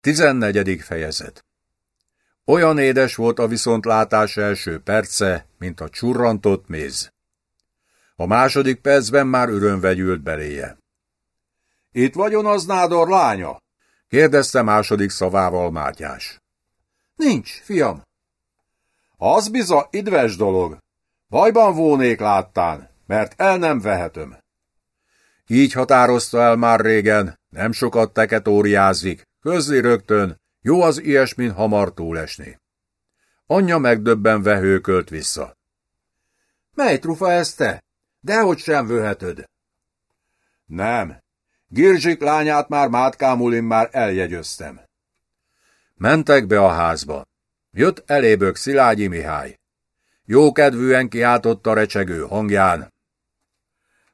Tizennegyedik fejezet Olyan édes volt a viszontlátás első perce, mint a csurrantott méz. A második percben már örömvegyült beléje. Itt vagyon az nádor lánya? kérdezte második szavával Mátyás. Nincs, fiam. Az biza idves dolog. Bajban vónék láttán, mert el nem vehetem. Így határozta el már régen, nem sokat teketóriázik, közli rögtön, jó az ilyesmin hamar túlesni. Anyja megdöbbenve hőkölt vissza. Mely trufa ez te? Dehogy sem vöhetöd. Nem. Girzsik lányát már Mátkámulin már eljegyöztem. Mentek be a házba. Jött elébök Szilágyi Mihály. Jókedvűen kiáltotta recsegő hangján.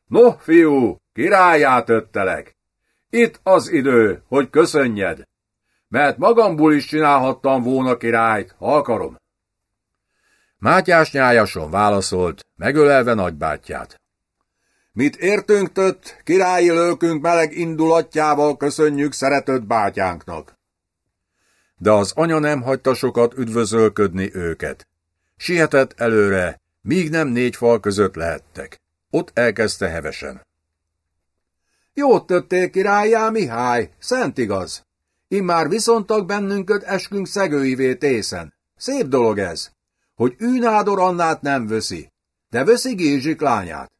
No, fiú, királyát öttelek! Itt az idő, hogy köszönjed, mert magamból is csinálhattam volna királyt, ha akarom. Mátyás nyájason válaszolt, megölelve nagybátyját. Mit értünk tött, királyi lőkünk meleg indulatjával köszönjük szeretött bátyánknak. De az anya nem hagyta sokat üdvözölködni őket. Sietett előre, míg nem négy fal között lehettek. Ott elkezdte hevesen. Jót tettél, királyá Mihály, szent igaz. Immár viszontag bennünköt eskünk szegőivé tészen. Szép dolog ez, hogy Űnádor Annát nem vöszi, de vöszi Gézsik lányát.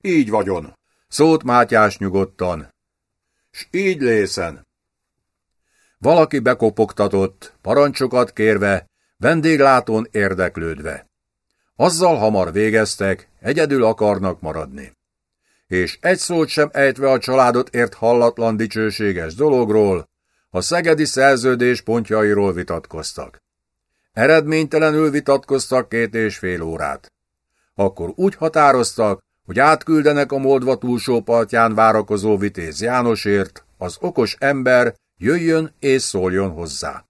Így vagyon, szólt Mátyás nyugodtan. S így lészen. Valaki bekopogtatott, parancsokat kérve, vendéglátón érdeklődve. Azzal hamar végeztek, egyedül akarnak maradni. És egy szót sem ejtve a családot ért hallatlan dicsőséges dologról, a szegedi szerződés pontjairól vitatkoztak. Eredménytelenül vitatkoztak két és fél órát. Akkor úgy határoztak, hogy átküldenek a Moldva túlsó partján várakozó vitéz Jánosért, az okos ember jöjjön és szóljon hozzá.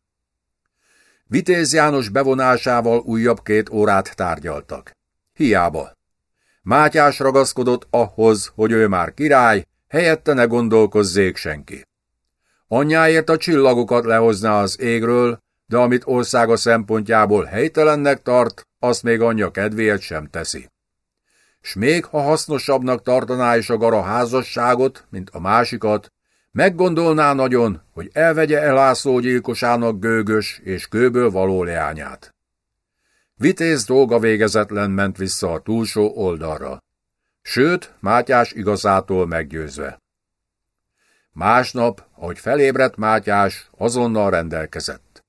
Vitéz János bevonásával újabb két órát tárgyaltak. Hiába. Mátyás ragaszkodott ahhoz, hogy ő már király, helyette ne gondolkozzék senki. Anyjáért a csillagokat lehozná az égről, de amit országa szempontjából helytelennek tart, azt még anyja kedvéért sem teszi. S még ha hasznosabbnak tartaná is a gara házasságot, mint a másikat, meggondolná nagyon, hogy elvegye elászló gyilkosának gőgös és kőből való leányát. Vitéz dolga végezetlen ment vissza a túlsó oldalra. Sőt, Mátyás igazától meggyőzve. Másnap, ahogy felébredt Mátyás, azonnal rendelkezett.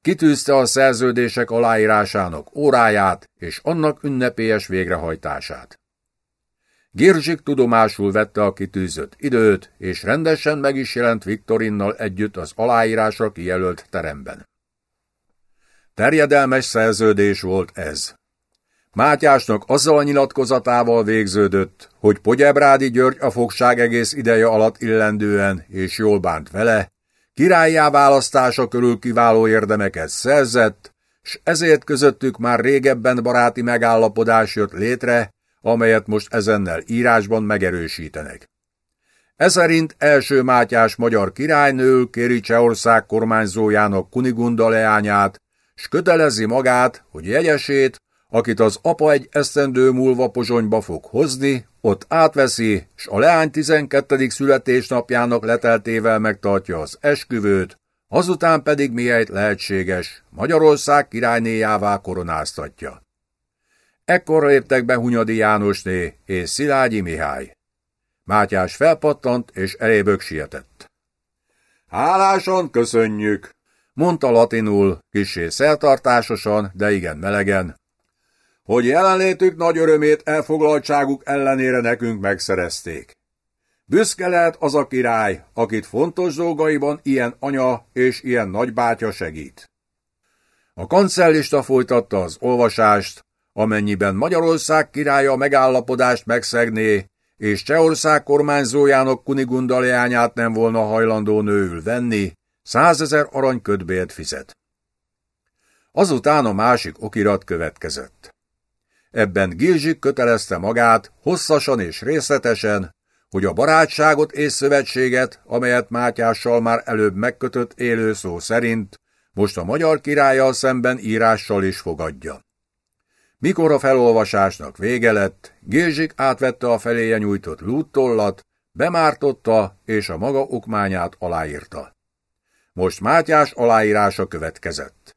Kitűzte a szerződések aláírásának óráját és annak ünnepélyes végrehajtását. Girzsik tudomásul vette a kitűzött időt, és rendesen meg is jelent Viktorinnal együtt az aláírásra kijelölt teremben. Terjedelmes szerződés volt ez. Mátyásnak azzal a nyilatkozatával végződött, hogy Pogyebrádi György a fogság egész ideje alatt illendően és jól bánt vele, királyá választása körül kiváló érdemeket szerzett, s ezért közöttük már régebben baráti megállapodás jött létre, amelyet most ezennel írásban megerősítenek. Eszerint első Mátyás magyar királynő kéri Csehország kormányzójának Kunigunda leányát, s kötelezi magát, hogy jegyesét, akit az apa egy esztendő múlva pozsonyba fog hozni, ott átveszi, s a leány 12. születésnapjának leteltével megtartja az esküvőt, azután pedig mihelyt lehetséges, Magyarország királynéjává koronáztatja. Ekkor léptek be Hunyadi Jánosné és Szilágyi Mihály. Mátyás felpattant és elébök sietett. Hálásan köszönjük, mondta latinul, kisé szeltartásosan, de igen melegen, hogy jelenlétük nagy örömét elfoglaltságuk ellenére nekünk megszerezték. Büszke lehet az a király, akit fontos dolgaiban ilyen anya és ilyen nagybátya segít. A kancellista folytatta az olvasást, amennyiben Magyarország királya megállapodást megszegné, és Csehország kormányzójának Kunigunda nem volna hajlandó nőül venni, százezer arany ködbért fizet. Azután a másik okirat következett. Ebben Gilzsik kötelezte magát hosszasan és részletesen, hogy a barátságot és szövetséget, amelyet Mátyással már előbb megkötött élő szó szerint, most a magyar királlyal szemben írással is fogadja. Mikor a felolvasásnak vége lett, Gézsik átvette a feléje nyújtott lúttollat, bemártotta és a maga okmányát aláírta. Most Mátyás aláírása következett.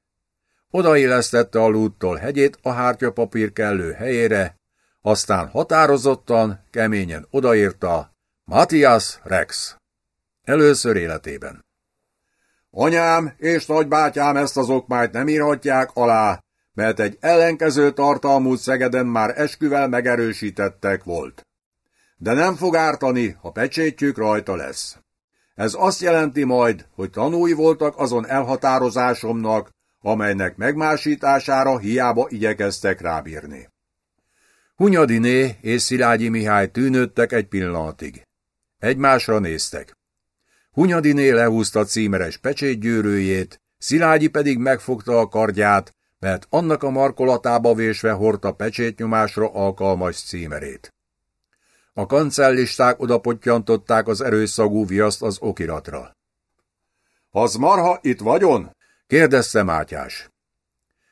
Odaillesztette a lúttól hegyét a hártyapapír kellő helyére, aztán határozottan, keményen odaírta Matthias Rex. Először életében. Anyám és nagybátyám ezt az okmányt nem írhatják alá, mert egy ellenkező tartalmú Szegeden már esküvel megerősítettek volt. De nem fog ártani, ha pecsétjük rajta lesz. Ez azt jelenti majd, hogy tanúi voltak azon elhatározásomnak, amelynek megmásítására hiába igyekeztek rábírni. Hunyadiné és Szilágyi Mihály tűnődtek egy pillanatig. Egymásra néztek. Hunyadiné lehúzta címeres pecsétgyűrűjét, Szilágyi pedig megfogta a kardját, mert annak a markolatába vésve hordta pecsétnyomásra alkalmas címerét. A kancellisták odapottyantották az erőszagú viaszt az okiratra. – Az marha itt vagyon? – kérdezte Mátyás.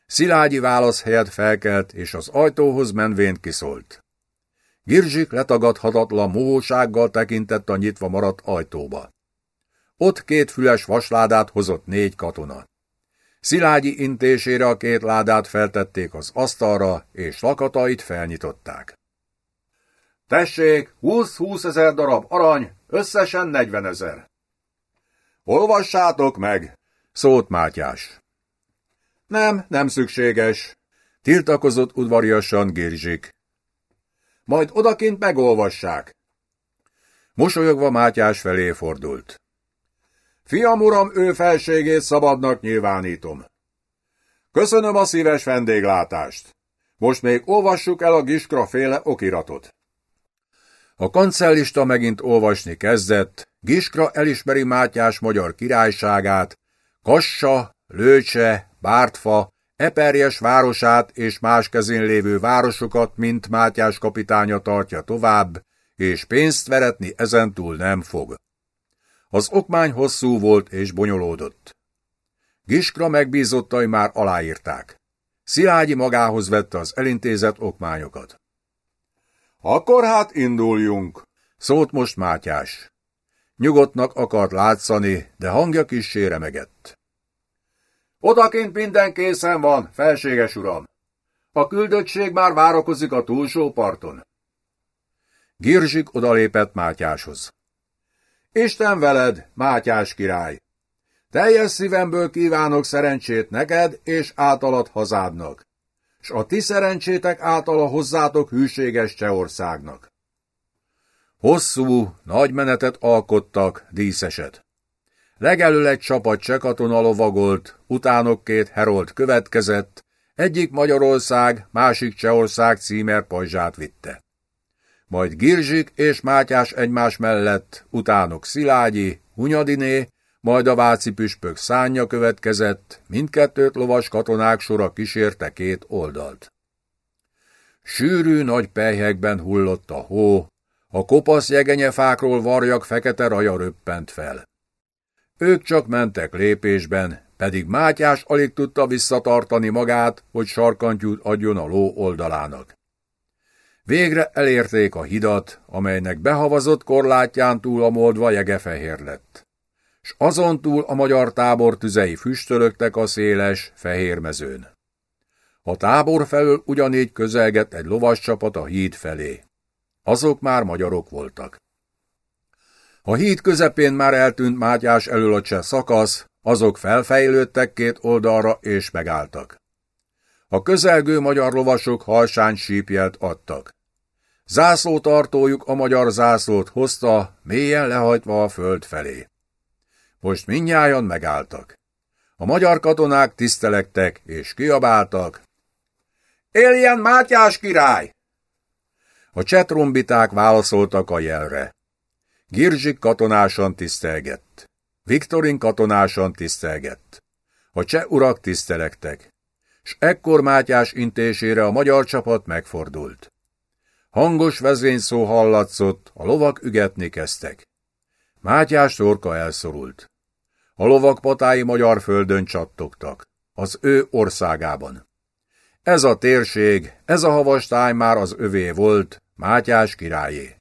Szilágyi válasz helyett felkelt, és az ajtóhoz menvén kiszólt. Girzsik letagadhatatlan mohósággal tekintett a nyitva maradt ajtóba. Ott két füles vasládát hozott négy katona. Szilágyi intésére a két ládát feltették az asztalra, és lakatait felnyitották. Tessék, 20-20 ezer darab arany, összesen 40 ezer. Olvassátok meg, szólt Mátyás. Nem, nem szükséges, tiltakozott udvariasan Gérzsik. Majd odakint megolvassák. Mosolyogva Mátyás felé fordult. Fiam uram, ő felségét szabadnak nyilvánítom. Köszönöm a szíves vendéglátást. Most még olvassuk el a Giskra féle okiratot. A kancellista megint olvasni kezdett, Giskra elismeri Mátyás magyar királyságát, Kassa, Lőcse, Bártfa, Eperjes városát és más kezén lévő városokat, mint Mátyás kapitánya tartja tovább, és pénzt veretni ezentúl nem fog. Az okmány hosszú volt és bonyolódott. Giskra megbízottai már aláírták. Szilágyi magához vette az elintézett okmányokat. Akkor hát induljunk, szólt most Mátyás. Nyugodtnak akart látszani, de hangja kis séremegett. Odakint minden készen van, felséges uram. A küldöttség már várakozik a túlsó parton. Girzsik odalépett Mátyáshoz. Isten veled, Mátyás király! Teljes szívemből kívánok szerencsét neked és általad hazádnak, s a ti szerencsétek általa hozzátok hűséges Csehországnak. Hosszú, nagy menetet alkottak, díszeset. Legelől egy csapat csekatona lovagolt, utánok két herold következett, egyik Magyarország, másik Csehország címer pajzsát vitte. Majd Girzsik és Mátyás egymás mellett, utánok Szilágyi, Hunyadiné, majd a váci püspök szánja következett, mindkettőt lovas katonák sora kísérte két oldalt. Sűrű nagy pelyhekben hullott a hó, a kopasz jegenyefákról varjak fekete raja röppent fel. Ők csak mentek lépésben, pedig Mátyás alig tudta visszatartani magát, hogy sarkantyút adjon a ló oldalának. Végre elérték a hidat, amelynek behavazott korlátján túl a moldva jegefehér lett. S azon a magyar tábor tüzei füstölögtek a széles, fehér mezőn. A tábor felől ugyanígy közelgett egy lovas csapat a híd felé. Azok már magyarok voltak. A híd közepén már eltűnt Mátyás elől a cseh szakasz, azok felfejlődtek két oldalra és megálltak. A közelgő magyar lovasok halsány sípjelt adtak. Zászlótartójuk a magyar zászlót hozta, mélyen lehajtva a föld felé. Most mindnyájan megálltak. A magyar katonák tisztelektek és kiabáltak. Éljen Mátyás király! A csetrombiták válaszoltak a jelre. Girzsik katonásan tisztelgett. Viktorin katonásan tisztelgett. A cseh urak tisztelektek. S ekkor Mátyás intésére a magyar csapat megfordult. Hangos vezényszó hallatszott, a lovak ügetni kezdtek. Mátyás torka elszorult. A lovak patái magyar földön csattogtak, az ő országában. Ez a térség, ez a havastály már az övé volt, Mátyás királyé.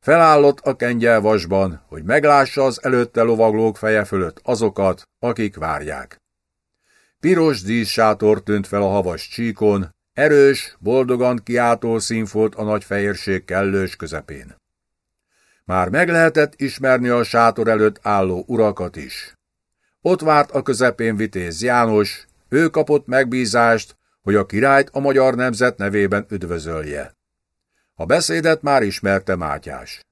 Felállott a kengyelvasban, hogy meglássa az előtte lovaglók feje fölött azokat, akik várják. Piros díszsátor tűnt fel a havas csíkon, erős, boldogan kiáltó színfolt a nagy fehérség kellős közepén. Már meg lehetett ismerni a sátor előtt álló urakat is. Ott várt a közepén vitéz János, ő kapott megbízást, hogy a királyt a magyar nemzet nevében üdvözölje. A beszédet már ismerte Mátyás.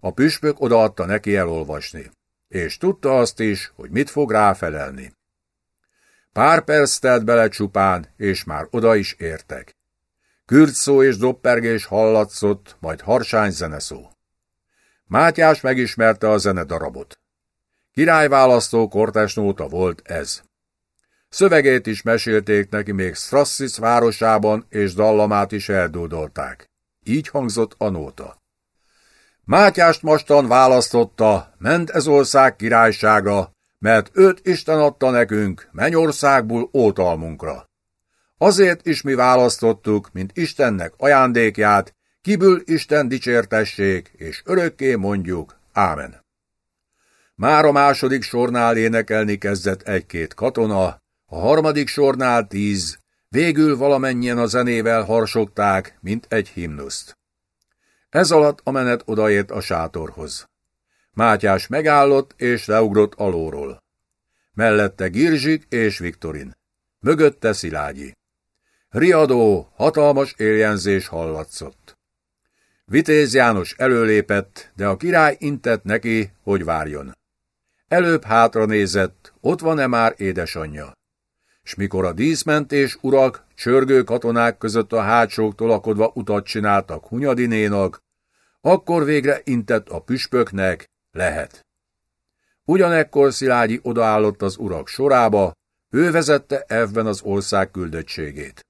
A püspök odaadta neki elolvasni, és tudta azt is, hogy mit fog ráfelelni. Pár perc telt bele csupán, és már oda is értek. Kürtszó és doppergés hallatszott, majd harsány zeneszó. Mátyás megismerte a zenedarabot. Királyválasztó kortesnóta volt ez. Szövegét is mesélték neki még Strassis városában, és dallamát is eldúdolták. Így hangzott a nóta. Mátyást mostan választotta, ment ez ország királysága, mert őt Isten adta nekünk, mennyországból ótalmunkra. Azért is mi választottuk, mint Istennek ajándékját, kiből Isten dicsértessék, és örökké mondjuk, Ámen. Már a második sornál énekelni kezdett egy-két katona, a harmadik sornál tíz, végül valamennyien a zenével harsogták, mint egy himnuszt. Ez alatt a menet odaért a sátorhoz. Mátyás megállott és leugrott alóról. Mellette Girzsik és Viktorin. Mögötte Szilágyi. Riadó, hatalmas éljenzés hallatszott. Vitéz János előlépett, de a király intett neki, hogy várjon. Előbb hátra nézett, ott van-e már édesanyja. S mikor a díszmentés urak, csörgő katonák között a hátsók tolakodva utat csináltak Hunyadinénak, akkor végre intett a püspöknek, lehet. Ugyanekkor Szilágyi odaállott az urak sorába, ő vezette ebben az ország küldöttségét.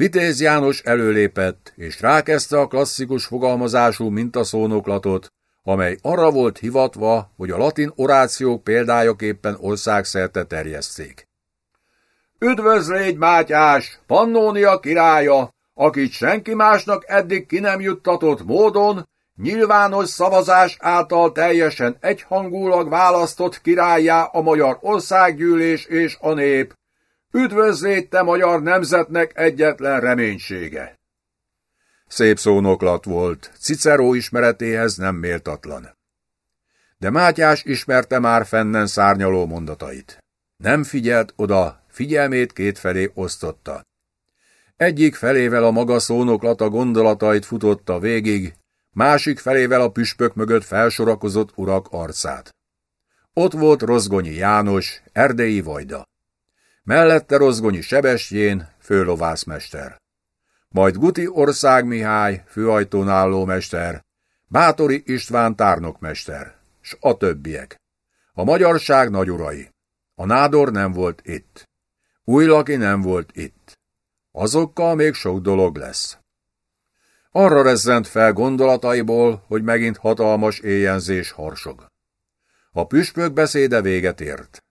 Vitéz János előlépett, és rákezdte a klasszikus fogalmazású mintaszónoklatot, amely arra volt hivatva, hogy a latin orációk példájaképpen országszerte terjesszék. Üdvözlégy, Mátyás, Pannónia királya, akit senki másnak eddig ki nem juttatott módon, nyilvános szavazás által teljesen egyhangulag választott királyá a magyar országgyűlés és a nép. Üdvözlét te magyar nemzetnek egyetlen reménysége! Szép szónoklat volt, Cicero ismeretéhez nem méltatlan. De Mátyás ismerte már fennen szárnyaló mondatait. Nem figyelt oda, figyelmét kétfelé osztotta. Egyik felével a maga szónoklata gondolatait futotta végig, másik felével a püspök mögött felsorakozott urak arcát. Ott volt Rozgonyi János, erdélyi vajda. Mellette Rozgonyi Sebestyén, főlovászmester. Majd Guti Ország Mihály, főajtón álló mester, Bátori István tárnokmester, s a többiek. A magyarság nagyurai. A nádor nem volt itt. Újlaki nem volt itt. Azokkal még sok dolog lesz. Arra rezzent fel gondolataiból, hogy megint hatalmas éjjenzés harsog. A püspök beszéde véget ért.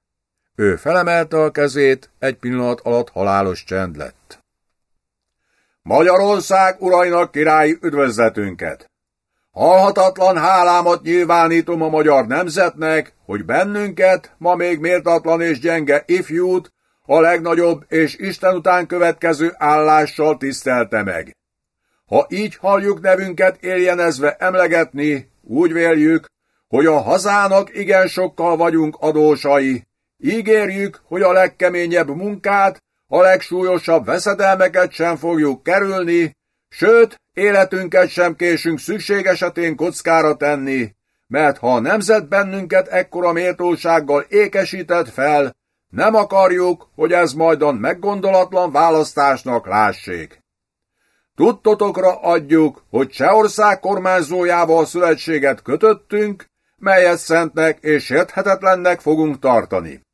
Ő felemelte a kezét, egy pillanat alatt halálos csend lett. Magyarország urainak királyi üdvözletünket! Halhatatlan hálámat nyilvánítom a magyar nemzetnek, hogy bennünket, ma még méltatlan és gyenge ifjút, a legnagyobb és Isten után következő állással tisztelte meg. Ha így halljuk nevünket éljenezve emlegetni, úgy véljük, hogy a hazának igen sokkal vagyunk adósai. Ígérjük, hogy a legkeményebb munkát, a legsúlyosabb veszedelmeket sem fogjuk kerülni, sőt, életünket sem késünk szükség esetén kockára tenni, mert ha a nemzet bennünket ekkora méltósággal ékesített fel, nem akarjuk, hogy ez majdan meggondolatlan választásnak lássék. Tudtotokra adjuk, hogy Csehország kormányzójával szövetséget kötöttünk, melyet szentnek és érthetetlennek fogunk tartani.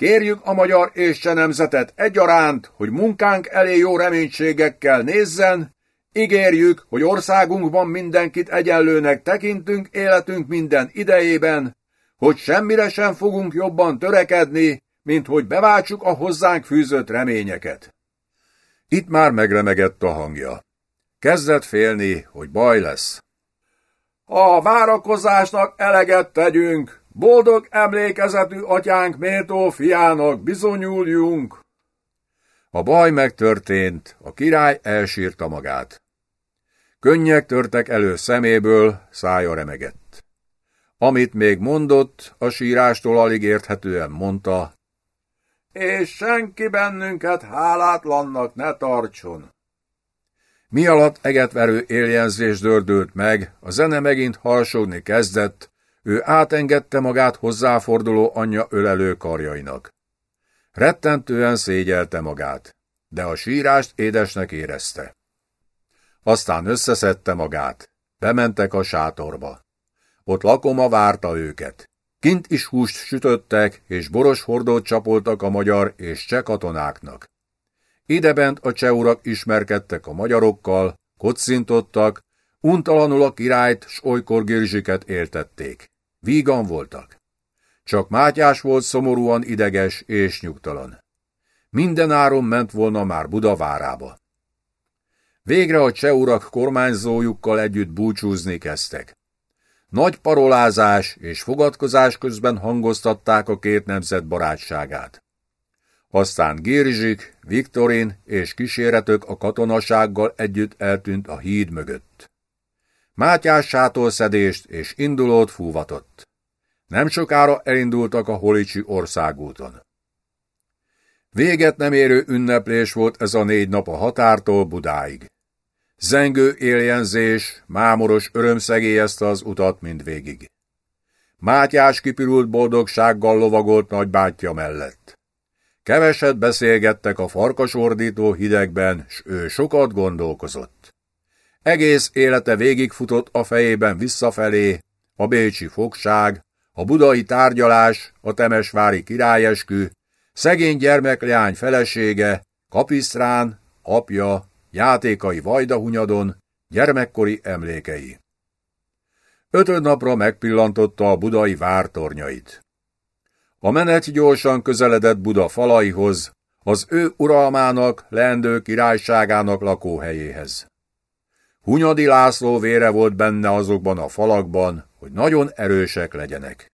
Kérjük a magyar és cseh nemzetet egyaránt, hogy munkánk elé jó reménységekkel nézzen, Ígérjük, hogy országunkban mindenkit egyenlőnek tekintünk életünk minden idejében, hogy semmire sem fogunk jobban törekedni, mint hogy beváltsuk a hozzánk fűzött reményeket. Itt már megremegett a hangja. Kezdett félni, hogy baj lesz. A várakozásnak eleget tegyünk, boldog emlékezetű atyánk méltó fiának bizonyuljunk. A baj megtörtént, a király elsírta magát. Könnyek törtek elő szeméből, szája remegett. Amit még mondott, a sírástól alig érthetően mondta, és senki bennünket hálátlannak ne tartson. Mi alatt egetverő éljenzés dördült meg, a zene megint halsogni kezdett, ő átengedte magát hozzáforduló anyja ölelő karjainak. Rettentően szégyelte magát, de a sírást édesnek érezte. Aztán összeszedte magát. Bementek a sátorba. Ott lakoma várta őket. Kint is húst sütöttek, és boros hordót csapoltak a magyar és cseh katonáknak. Idebent a cseurak ismerkedtek a magyarokkal, kocintottak, untalanul a királyt s olykor girzsiket éltették. Vígan voltak. Csak Mátyás volt szomorúan ideges és nyugtalan. Minden áron ment volna már Budavárába. Végre a cseurak kormányzójukkal együtt búcsúzni kezdtek. Nagy parolázás és fogadkozás közben hangoztatták a két nemzet barátságát. Aztán Gérzsik, Viktorin és kíséretök a katonasággal együtt eltűnt a híd mögött. Mátyás sátolszedést és indulót fúvatott. Nem sokára elindultak a Holicsi országúton. Véget nem érő ünneplés volt ez a négy nap a határtól Budáig. Zengő éljenzés, mámoros öröm szegélyezte az utat mindvégig. Mátyás kipirult boldogsággal lovagolt nagybátyja mellett. Keveset beszélgettek a farkasordító hidegben, s ő sokat gondolkozott. Egész élete végigfutott a fejében visszafelé, a bécsi fogság, a budai tárgyalás, a temesvári királyeskü, szegény gyermekleány felesége, kapisztrán, apja, játékai Vajdahunyadon, gyermekkori emlékei. Ötöd napra megpillantotta a budai vártornyait. A menet gyorsan közeledett Buda falaihoz, az ő uralmának, leendő királyságának lakóhelyéhez. Hunyadi László vére volt benne azokban a falakban, hogy nagyon erősek legyenek.